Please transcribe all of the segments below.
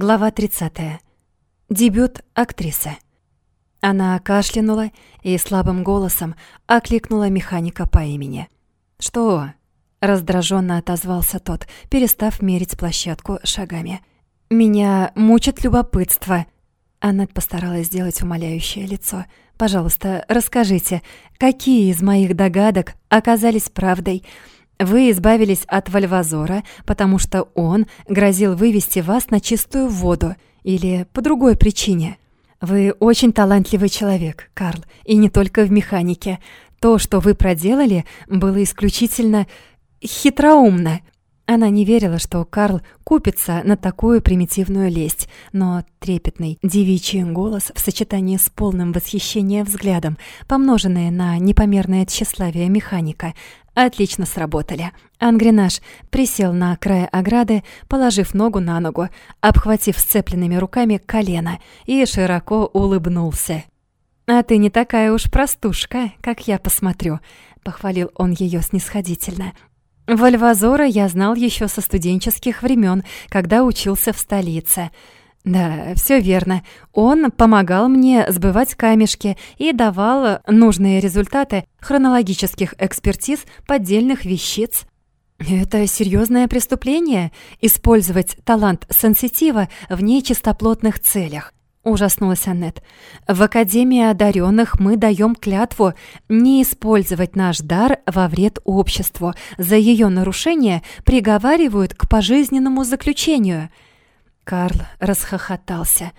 Глава 30. Дебют актрисы. Она кашлянула и слабым голосом окликнула механика по имени. «Что?» — раздраженно отозвался тот, перестав мерить площадку шагами. «Меня мучит любопытство». Аннет постаралась сделать умоляющее лицо. «Пожалуйста, расскажите, какие из моих догадок оказались правдой?» Вы избавились от Вальвазора, потому что он грозил вывести вас на чистую воду или по другой причине. Вы очень талантливый человек, Карл, и не только в механике. То, что вы проделали, было исключительно хитроумно. Она не верила, что Карл купится на такую примитивную лесть, но трепетный девичий голос в сочетании с полным восхищением взглядом, помноженное на непомерное тщеславие механика, отлично сработали. Ангренаж присел на край ограды, положив ногу на ногу, обхватив сцепленными руками колено и широко улыбнулся. «А ты не такая уж простушка, как я посмотрю», — похвалил он ее снисходительно. Вальвазора я знал еще со студенческих времен, когда учился в столице. Да, все верно. Он помогал мне сбывать камешки и давал нужные результаты хронологических экспертиз поддельных вещиц. Это серьезное преступление — использовать талант сенситива в нечистоплотных целях ужаснулась Аннет. В Академии одаренных мы даем клятву не использовать наш дар во вред обществу. За ее нарушение приговаривают к пожизненному заключению. Карл расхохотался.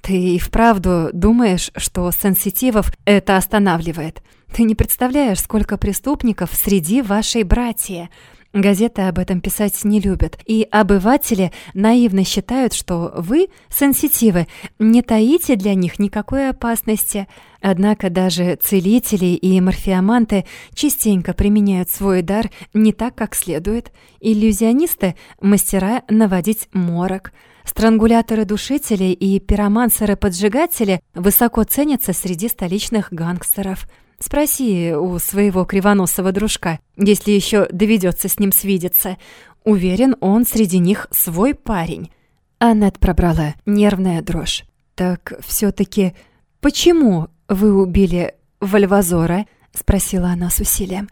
Ты и вправду думаешь, что сенситивов это останавливает? Ты не представляешь, сколько преступников среди вашей братьи. Газеты об этом писать не любят, и обыватели наивно считают, что вы, сенситивы, не таите для них никакой опасности. Однако даже целители и морфиоманты частенько применяют свой дар не так, как следует. Иллюзионисты — мастера наводить морок. Странгуляторы-душители и пиромансеры-поджигатели высоко ценятся среди столичных гангстеров — Спроси у своего кривоносого дружка, если еще доведется с ним свидеться. Уверен, он среди них свой парень». Аннет пробрала нервная дрожь. «Так все таки почему вы убили Вальвазора?» — спросила она с усилием.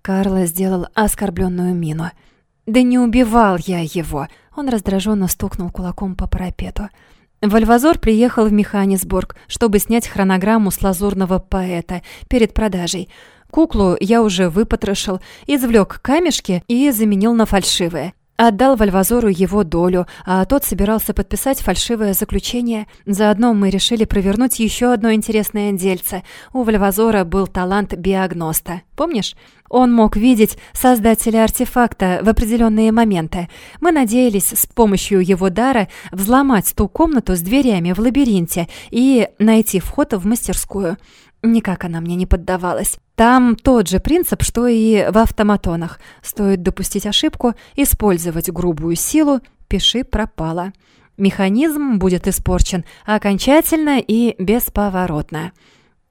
Карла сделал оскорбленную мину. «Да не убивал я его!» Он раздраженно стукнул кулаком по парапету. Вальвазор приехал в Механисбург, чтобы снять хронограмму с лазурного поэта перед продажей. Куклу я уже выпотрошил, извлек камешки и заменил на фальшивые. Отдал Вальвазору его долю, а тот собирался подписать фальшивое заключение. Заодно мы решили провернуть еще одно интересное дельце. У Вальвазора был талант биогноста. Помнишь? Он мог видеть создателя артефакта в определенные моменты. Мы надеялись с помощью его дара взломать ту комнату с дверями в лабиринте и найти вход в мастерскую. Никак она мне не поддавалась. Там тот же принцип, что и в автоматонах. Стоит допустить ошибку, использовать грубую силу, пиши пропало. Механизм будет испорчен окончательно и бесповоротно.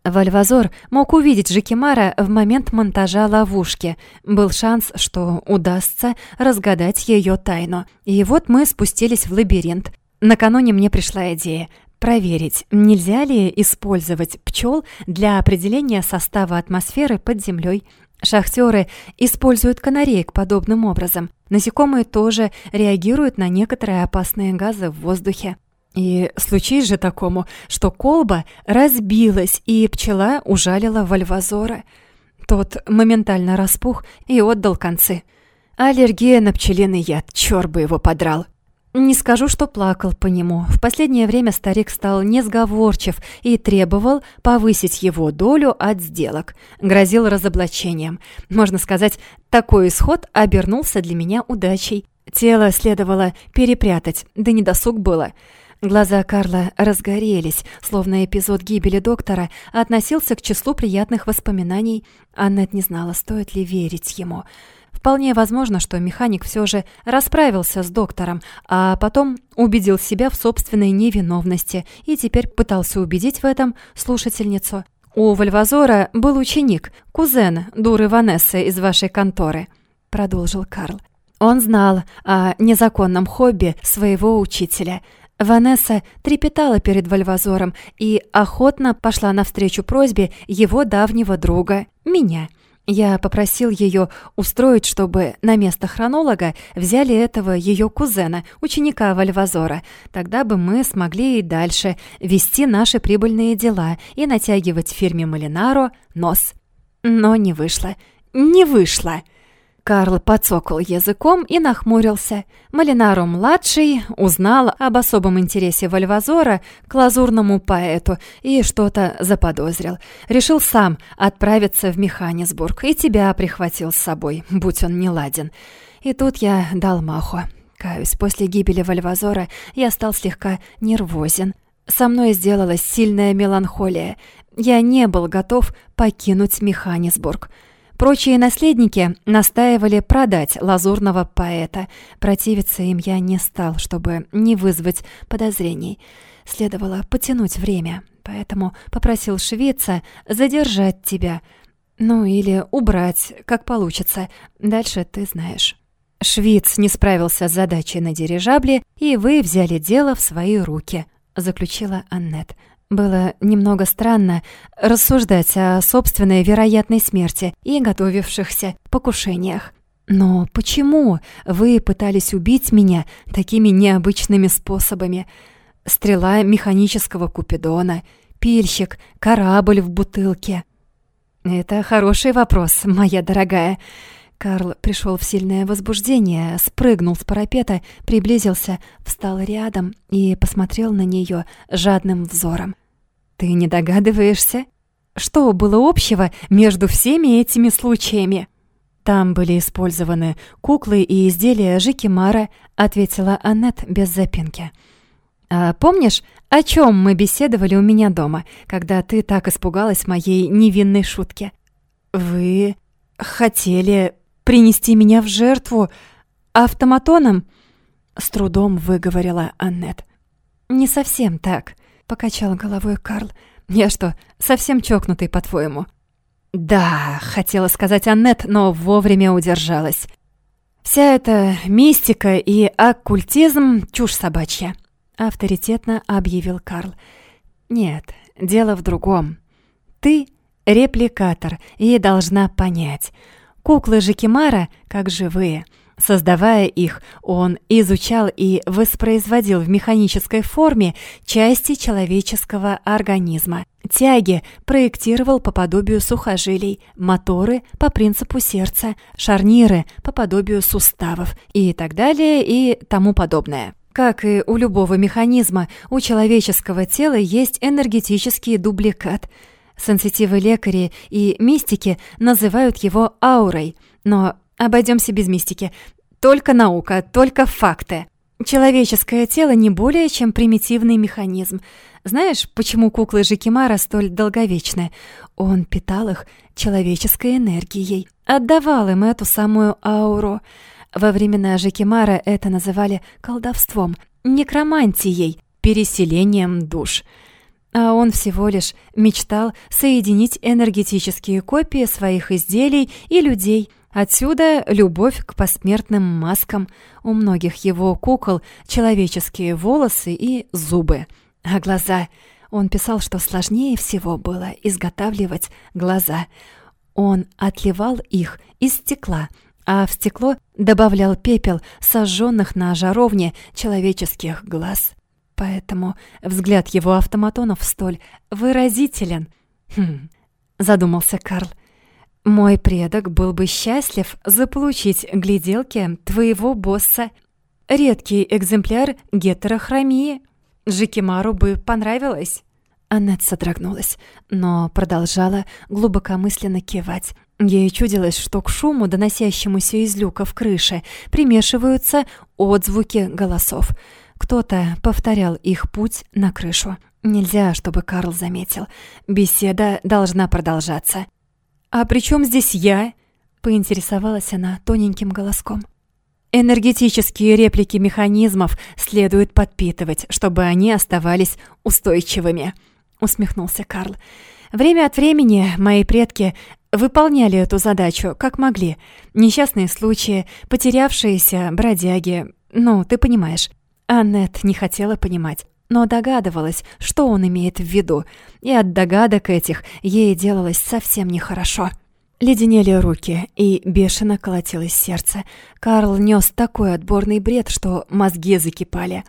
Вальвазор мог увидеть Жикимара в момент монтажа ловушки. Был шанс, что удастся разгадать ее тайну. И вот мы спустились в лабиринт. Накануне мне пришла идея проверить, нельзя ли использовать пчел для определения состава атмосферы под землей. Шахтеры используют канареек подобным образом. Насекомые тоже реагируют на некоторые опасные газы в воздухе. И случись же такому, что колба разбилась, и пчела ужалила вальвазора. Тот моментально распух и отдал концы. Аллергия на пчелиный яд, чёрт бы его подрал. Не скажу, что плакал по нему. В последнее время старик стал несговорчив и требовал повысить его долю от сделок. Грозил разоблачением. Можно сказать, такой исход обернулся для меня удачей. Тело следовало перепрятать, да не досуг было. Глаза Карла разгорелись, словно эпизод гибели доктора относился к числу приятных воспоминаний. Аннет не знала, стоит ли верить ему. Вполне возможно, что механик все же расправился с доктором, а потом убедил себя в собственной невиновности и теперь пытался убедить в этом слушательницу. «У Вальвазора был ученик, кузен дуры Ванессы из вашей конторы», — продолжил Карл. Он знал о незаконном хобби своего учителя. Ванесса трепетала перед Вальвазором и охотно пошла навстречу просьбе его давнего друга, меня. Я попросил ее устроить, чтобы на место хронолога взяли этого ее кузена, ученика Вальвазора. Тогда бы мы смогли и дальше вести наши прибыльные дела и натягивать фирме Малинаро нос. Но не вышло. Не вышло. Карл подсокал языком и нахмурился. Малинару-младший узнал об особом интересе Вальвазора к лазурному поэту и что-то заподозрил. Решил сам отправиться в Механисбург и тебя прихватил с собой, будь он не ладен. И тут я дал маху. Каюсь, после гибели Вальвазора я стал слегка нервозен. Со мной сделалась сильная меланхолия. Я не был готов покинуть Механисбург. Прочие наследники настаивали продать лазурного поэта. Противиться им я не стал, чтобы не вызвать подозрений. Следовало потянуть время, поэтому попросил швейца задержать тебя. Ну или убрать, как получится. Дальше ты знаешь. Швиц не справился с задачей на дирижабле, и вы взяли дело в свои руки, заключила Аннет. Было немного странно рассуждать о собственной вероятной смерти и готовившихся покушениях. Но почему вы пытались убить меня такими необычными способами? Стрела механического купидона, пильщик, корабль в бутылке. Это хороший вопрос, моя дорогая. Карл пришел в сильное возбуждение, спрыгнул с парапета, приблизился, встал рядом и посмотрел на нее жадным взором. Ты не догадываешься, что было общего между всеми этими случаями? Там были использованы куклы и изделия Жикимара, ответила Аннет без запинки. А помнишь, о чем мы беседовали у меня дома, когда ты так испугалась моей невинной шутки? Вы хотели принести меня в жертву автоматоном? С трудом выговорила Аннет. Не совсем так. — покачал головой Карл. «Я что, совсем чокнутый, по-твоему?» «Да», — хотела сказать Аннет, но вовремя удержалась. «Вся эта мистика и оккультизм — чушь собачья», — авторитетно объявил Карл. «Нет, дело в другом. Ты — репликатор и должна понять. Куклы Жикимара как живые — Создавая их, он изучал и воспроизводил в механической форме части человеческого организма. Тяги проектировал по подобию сухожилий, моторы по принципу сердца, шарниры по подобию суставов и так далее и тому подобное. Как и у любого механизма, у человеческого тела есть энергетический дубликат. Сенситивы лекари и мистики называют его аурой, но Обойдемся без мистики. Только наука, только факты. Человеческое тело не более чем примитивный механизм. Знаешь, почему куклы Жикимара столь долговечны? Он питал их человеческой энергией, отдавал им эту самую ауру. Во времена Жикимара это называли колдовством, некромантией, переселением душ. А он всего лишь мечтал соединить энергетические копии своих изделий и людей – Отсюда любовь к посмертным маскам. У многих его кукол человеческие волосы и зубы. А глаза... Он писал, что сложнее всего было изготавливать глаза. Он отливал их из стекла, а в стекло добавлял пепел сожженных на жаровне человеческих глаз. Поэтому взгляд его автоматонов столь выразителен. «Хм», — задумался Карл, — мой предок был бы счастлив заполучить гляделки твоего босса. Редкий экземпляр гетерохромии. Жикимару бы понравилось». Аннет содрогнулась, но продолжала глубокомысленно кивать. Ей чудилось, что к шуму, доносящемуся из люка в крыше, примешиваются отзвуки голосов. Кто-то повторял их путь на крышу. Нельзя, чтобы Карл заметил. Беседа должна продолжаться. «А при чем здесь я?» — поинтересовалась она тоненьким голоском. Энергетические реплики механизмов следует подпитывать, чтобы они оставались устойчивыми, усмехнулся Карл. Время от времени мои предки выполняли эту задачу, как могли. Несчастные случаи, потерявшиеся бродяги, ну, ты понимаешь. Аннет не хотела понимать, но догадывалась, что он имеет в виду, и от догадок этих ей делалось совсем нехорошо. Леденели руки, и бешено колотилось сердце. Карл нес такой отборный бред, что мозги закипали.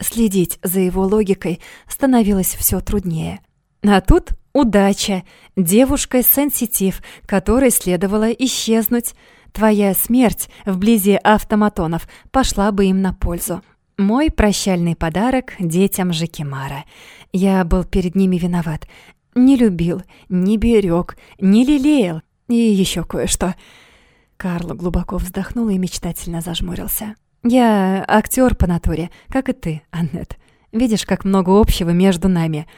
Следить за его логикой становилось все труднее. А тут удача, девушка-сенситив, которой следовало исчезнуть. Твоя смерть вблизи автоматонов пошла бы им на пользу. Мой прощальный подарок детям Жекимара. Я был перед ними виноват. Не любил, не берег, не лелеял и еще кое-что. Карл глубоко вздохнул и мечтательно зажмурился. «Я актер по натуре, как и ты, Аннет. Видишь, как много общего между нами.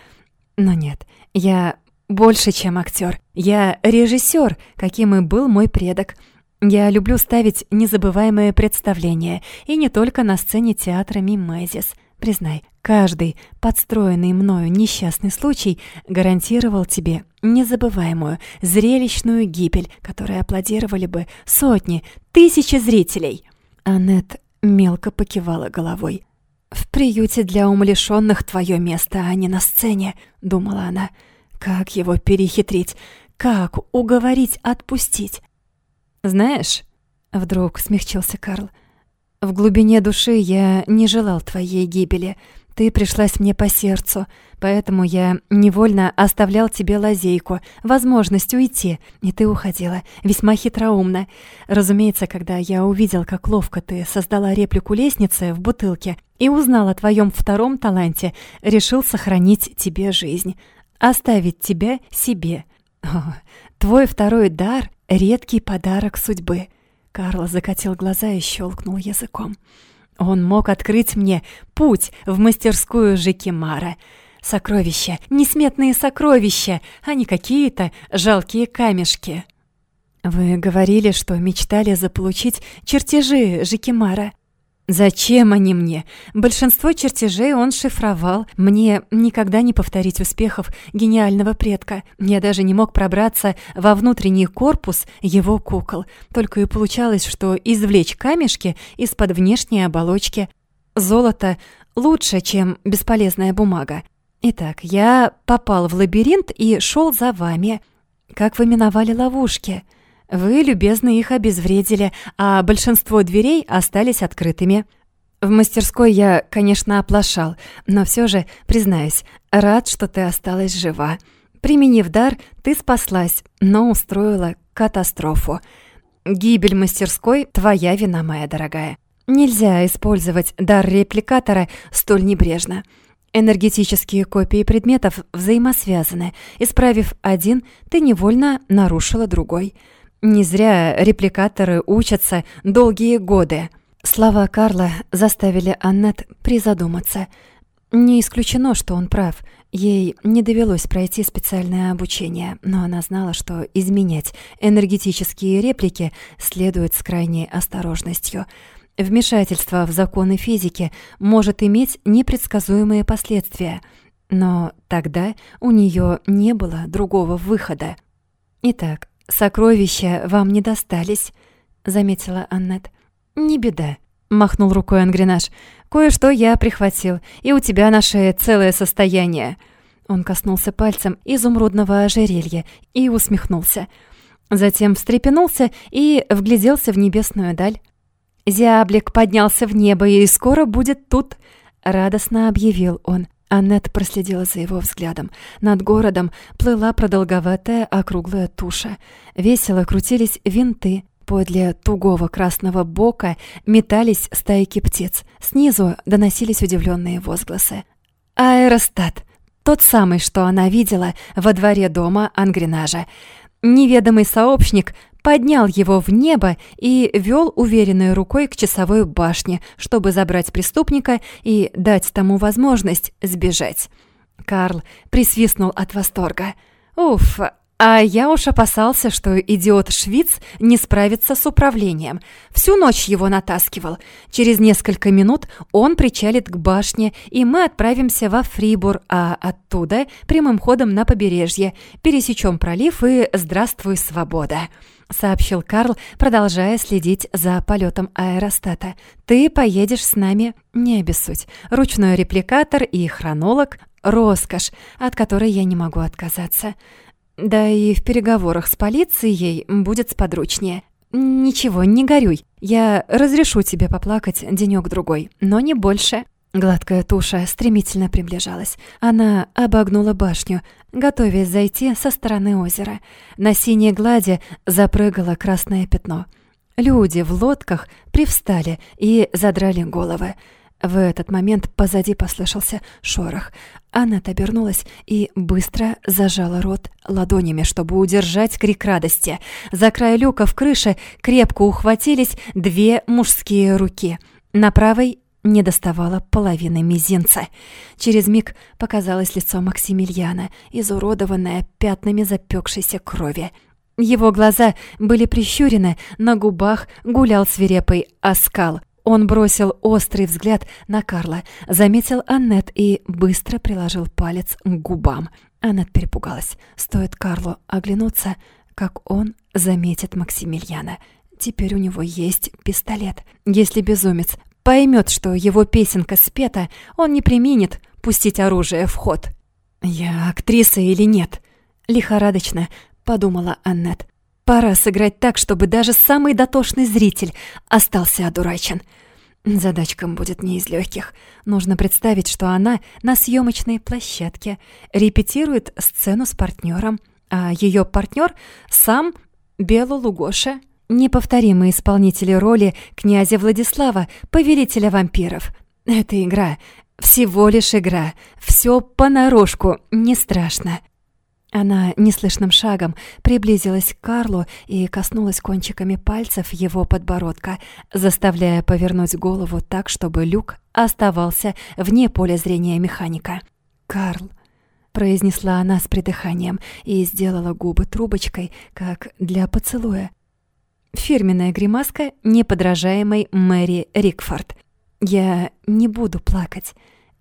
Но нет, я больше, чем актер. Я режиссер, каким и был мой предок. Я люблю ставить незабываемые представления, и не только на сцене театра Мимезис. Признай, каждый подстроенный мною несчастный случай гарантировал тебе незабываемую, зрелищную гибель, которой аплодировали бы сотни, тысячи зрителей. Аннет мелко покивала головой. «В приюте для умалишённых твое место, а не на сцене», — думала она. «Как его перехитрить? Как уговорить отпустить? «Знаешь...» — вдруг смягчился Карл. «В глубине души я не желал твоей гибели. Ты пришлась мне по сердцу, поэтому я невольно оставлял тебе лазейку, возможность уйти, и ты уходила, весьма хитроумно. Разумеется, когда я увидел, как ловко ты создала реплику лестницы в бутылке и узнал о твоем втором таланте, решил сохранить тебе жизнь, оставить тебя себе. О, твой второй дар Редкий подарок судьбы. Карл закатил глаза и щелкнул языком. Он мог открыть мне путь в мастерскую Жекимара. Сокровища, несметные сокровища, а не какие-то жалкие камешки. Вы говорили, что мечтали заполучить чертежи Жекимара. Зачем они мне? Большинство чертежей он шифровал. Мне никогда не повторить успехов гениального предка. Я даже не мог пробраться во внутренний корпус его кукол. Только и получалось, что извлечь камешки из-под внешней оболочки. Золото лучше, чем бесполезная бумага. Итак, я попал в лабиринт и шел за вами. Как вы миновали ловушки?» Вы любезно их обезвредили, а большинство дверей остались открытыми. В мастерской я, конечно, оплошал, но все же, признаюсь, рад, что ты осталась жива. Применив дар, ты спаслась, но устроила катастрофу. Гибель мастерской — твоя вина, моя дорогая. Нельзя использовать дар репликатора столь небрежно. Энергетические копии предметов взаимосвязаны. Исправив один, ты невольно нарушила другой — не зря репликаторы учатся долгие годы. Слова Карла заставили Аннет призадуматься. Не исключено, что он прав. Ей не довелось пройти специальное обучение, но она знала, что изменять энергетические реплики следует с крайней осторожностью. Вмешательство в законы физики может иметь непредсказуемые последствия, но тогда у нее не было другого выхода. Итак, «Сокровища вам не достались», — заметила Аннет. «Не беда», — махнул рукой Ангренаж. «Кое-что я прихватил, и у тебя на шее целое состояние». Он коснулся пальцем изумрудного ожерелья и усмехнулся. Затем встрепенулся и вгляделся в небесную даль. «Зяблик поднялся в небо и скоро будет тут», — радостно объявил он. Аннет проследила за его взглядом. Над городом плыла продолговатая округлая туша. Весело крутились винты. Подле тугого красного бока метались стайки птиц. Снизу доносились удивленные возгласы. «Аэростат!» Тот самый, что она видела во дворе дома Ангренажа. Неведомый сообщник поднял его в небо и вел уверенной рукой к часовой башне, чтобы забрать преступника и дать тому возможность сбежать. Карл присвистнул от восторга. «Уф, а я уж опасался, что идиот Швиц не справится с управлением. Всю ночь его натаскивал. Через несколько минут он причалит к башне, и мы отправимся во Фрибур, а оттуда прямым ходом на побережье. Пересечем пролив и здравствуй, свобода!» Сообщил Карл, продолжая следить за полетом аэростата. «Ты поедешь с нами, не обессудь. Ручной репликатор и хронолог — роскошь, от которой я не могу отказаться. Да и в переговорах с полицией будет сподручнее. Ничего, не горюй. Я разрешу тебе поплакать денёк другой но не больше». Гладкая туша стремительно приближалась. Она обогнула башню, готовясь зайти со стороны озера. На синей глади запрыгало красное пятно. Люди в лодках привстали и задрали головы. В этот момент позади послышался шорох. Аннет обернулась и быстро зажала рот ладонями, чтобы удержать крик радости. За край люка в крыше крепко ухватились две мужские руки. На правой не доставала половины мизинца. Через миг показалось лицо Максимилиана, изуродованное пятнами запекшейся крови. Его глаза были прищурены, на губах гулял свирепый оскал. Он бросил острый взгляд на Карла, заметил Аннет и быстро приложил палец к губам. Аннет перепугалась. Стоит Карлу оглянуться, как он заметит Максимилиана. Теперь у него есть пистолет. Если безумец поймет, что его песенка спета, он не применит пустить оружие в ход. «Я актриса или нет?» — лихорадочно подумала Аннет. «Пора сыграть так, чтобы даже самый дотошный зритель остался одурачен». Задачка будет не из легких. Нужно представить, что она на съемочной площадке репетирует сцену с партнером, а ее партнер сам Белу Лугоша неповторимые исполнители роли князя Владислава, повелителя вампиров. Это игра, всего лишь игра, все понарошку, не страшно. Она неслышным шагом приблизилась к Карлу и коснулась кончиками пальцев его подбородка, заставляя повернуть голову так, чтобы люк оставался вне поля зрения механика. «Карл», — произнесла она с придыханием и сделала губы трубочкой, как для поцелуя. Фирменная гримаска неподражаемой Мэри Рикфорд. «Я не буду плакать.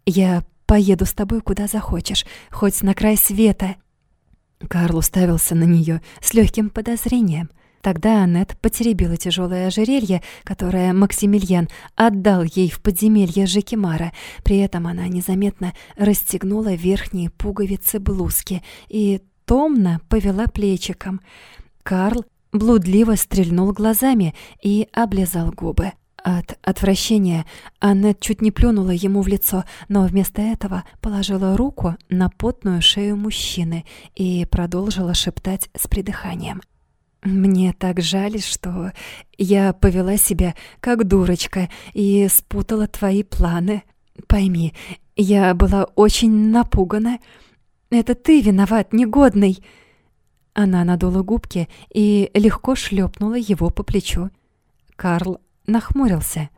Я поеду с тобой куда захочешь, хоть на край света». Карл уставился на нее с легким подозрением. Тогда Аннет потеребила тяжелое ожерелье, которое Максимилиан отдал ей в подземелье Жекимара. При этом она незаметно расстегнула верхние пуговицы блузки и томно повела плечиком. Карл блудливо стрельнул глазами и облизал губы. От отвращения Аннет чуть не плюнула ему в лицо, но вместо этого положила руку на потную шею мужчины и продолжила шептать с придыханием. «Мне так жаль, что я повела себя как дурочка и спутала твои планы. Пойми, я была очень напугана. Это ты виноват, негодный!» Она надула губки и легко шлепнула его по плечу. Карл нахмурился.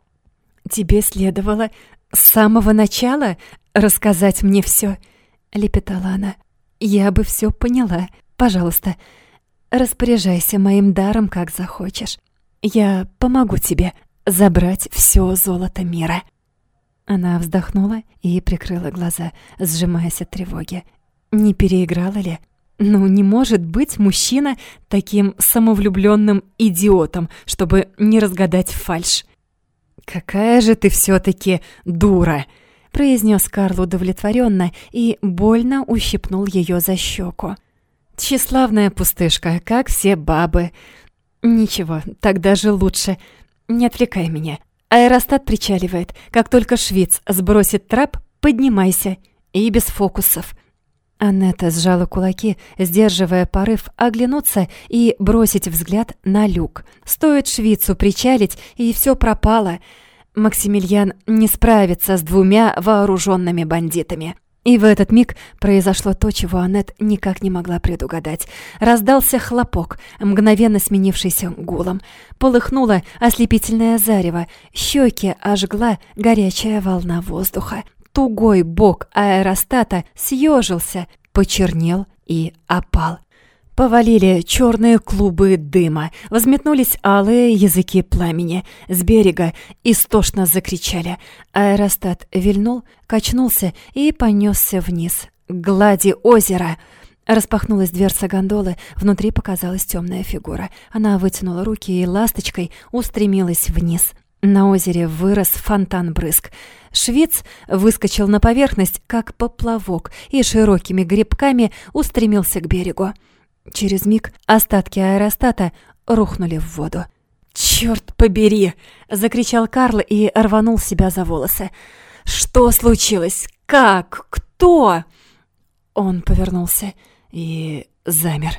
«Тебе следовало с самого начала рассказать мне все, лепетала она. «Я бы все поняла. Пожалуйста, распоряжайся моим даром, как захочешь. Я помогу тебе забрать все золото мира». Она вздохнула и прикрыла глаза, сжимаясь от тревоги. Не переиграла ли? Ну, не может быть мужчина таким самовлюбленным идиотом, чтобы не разгадать фальшь. «Какая же ты все-таки дура!» — произнес Карл удовлетворенно и больно ущипнул ее за щеку. «Тщеславная пустышка, как все бабы. Ничего, так даже лучше. Не отвлекай меня. Аэростат причаливает. Как только швец сбросит трап, поднимайся. И без фокусов. Аннета сжала кулаки, сдерживая порыв оглянуться и бросить взгляд на люк. Стоит швицу причалить, и все пропало. Максимилиан не справится с двумя вооруженными бандитами. И в этот миг произошло то, чего Аннет никак не могла предугадать. Раздался хлопок, мгновенно сменившийся гулом. Полыхнуло ослепительное зарево, щеки ожгла горячая волна воздуха тугой бок аэростата съежился, почернел и опал. Повалили черные клубы дыма, возметнулись алые языки пламени. С берега истошно закричали. Аэростат вильнул, качнулся и понесся вниз, глади озера. Распахнулась дверца гондолы, внутри показалась темная фигура. Она вытянула руки и ласточкой устремилась вниз. На озере вырос фонтан-брызг. Швец выскочил на поверхность, как поплавок, и широкими грибками устремился к берегу. Через миг остатки аэростата рухнули в воду. «Чёрт побери!» — закричал Карл и рванул себя за волосы. «Что случилось? Как? Кто?» Он повернулся и замер.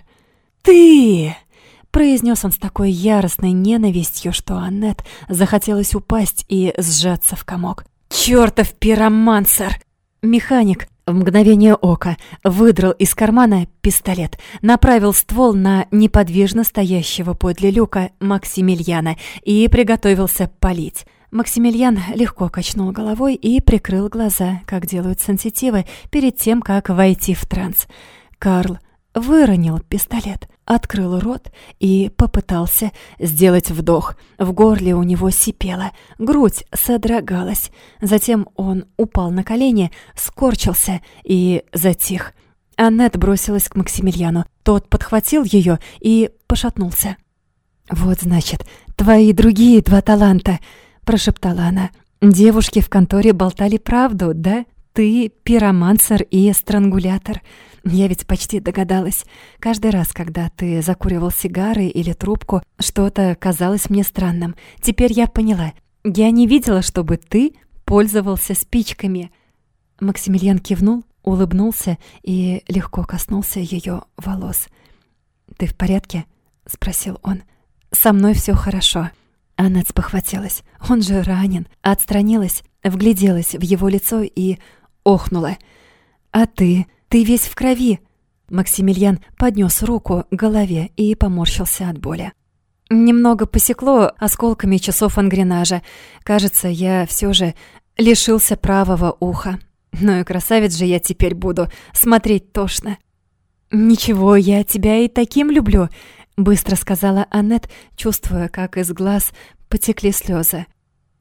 «Ты!» — произнес он с такой яростной ненавистью, что Аннет захотелось упасть и сжаться в комок. «Чёртов пиромансер!» Механик в мгновение ока выдрал из кармана пистолет, направил ствол на неподвижно стоящего подле люка Максимилиана и приготовился палить. Максимилиан легко качнул головой и прикрыл глаза, как делают сенситивы, перед тем, как войти в транс. Карл выронил пистолет, открыл рот и попытался сделать вдох. В горле у него сипело, грудь содрогалась. Затем он упал на колени, скорчился и затих. Аннет бросилась к Максимилиану. Тот подхватил ее и пошатнулся. «Вот, значит, твои другие два таланта!» прошептала она. Девушки в конторе болтали правду, да? Ты пиромансер и странгулятор. Я ведь почти догадалась. Каждый раз, когда ты закуривал сигары или трубку, что-то казалось мне странным. Теперь я поняла. Я не видела, чтобы ты пользовался спичками. Максимилиан кивнул, улыбнулся и легко коснулся ее волос. «Ты в порядке?» — спросил он. «Со мной все хорошо». Она спохватилась. Он же ранен. Отстранилась, вгляделась в его лицо и охнула. «А ты? Ты весь в крови!» Максимилиан поднес руку к голове и поморщился от боли. Немного посекло осколками часов ангренажа. Кажется, я все же лишился правого уха. Ну и красавец же я теперь буду, смотреть тошно. «Ничего, я тебя и таким люблю», Быстро сказала Аннет, чувствуя, как из глаз потекли слезы.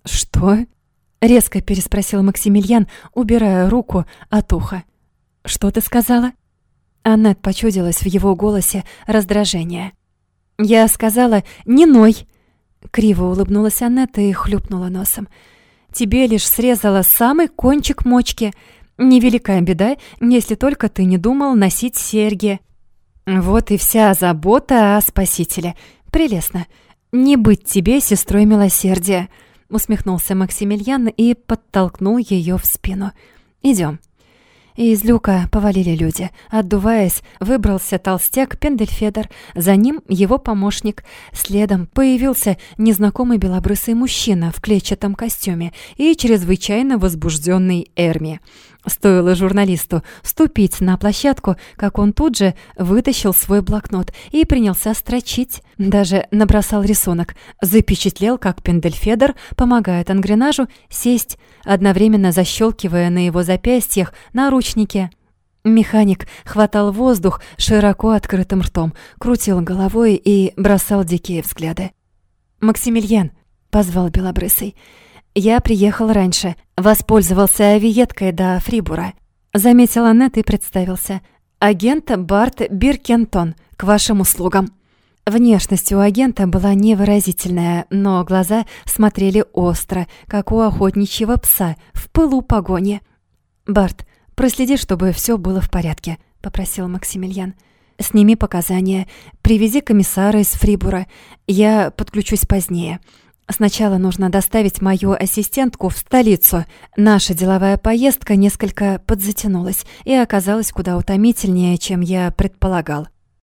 «Что?» — резко переспросил Максимилиан, убирая руку от уха. «Что ты сказала?» Аннет почудилась в его голосе раздражение. «Я сказала, не ной!» Криво улыбнулась Аннет и хлюпнула носом. «Тебе лишь срезала самый кончик мочки. Невеликая беда, если только ты не думал носить серьги». Вот и вся забота о спасителе. Прелестно. Не быть тебе сестрой милосердия, усмехнулся Максимилиан и подтолкнул ее в спину. Идем. И из люка повалили люди. Отдуваясь, выбрался толстяк Пендельфедер, за ним его помощник. Следом появился незнакомый белобрысый мужчина в клетчатом костюме и чрезвычайно возбужденный Эрми. Стоило журналисту ступить на площадку, как он тут же вытащил свой блокнот и принялся строчить. Даже набросал рисунок, запечатлел, как Пендельфедер помогает ангренажу сесть, одновременно защелкивая на его запястьях наручники. Механик хватал воздух широко открытым ртом, крутил головой и бросал дикие взгляды. «Максимилиан!» — позвал Белобрысый — «Я приехал раньше, воспользовался авиеткой до Фрибура», заметил Нет и представился. «Агент Барт Биркентон, к вашим услугам». Внешность у агента была невыразительная, но глаза смотрели остро, как у охотничьего пса в пылу погони. «Барт, проследи, чтобы все было в порядке», — попросил Максимилиан. «Сними показания, привези комиссара из Фрибура. Я подключусь позднее. Сначала нужно доставить мою ассистентку в столицу. Наша деловая поездка несколько подзатянулась и оказалась куда утомительнее, чем я предполагал.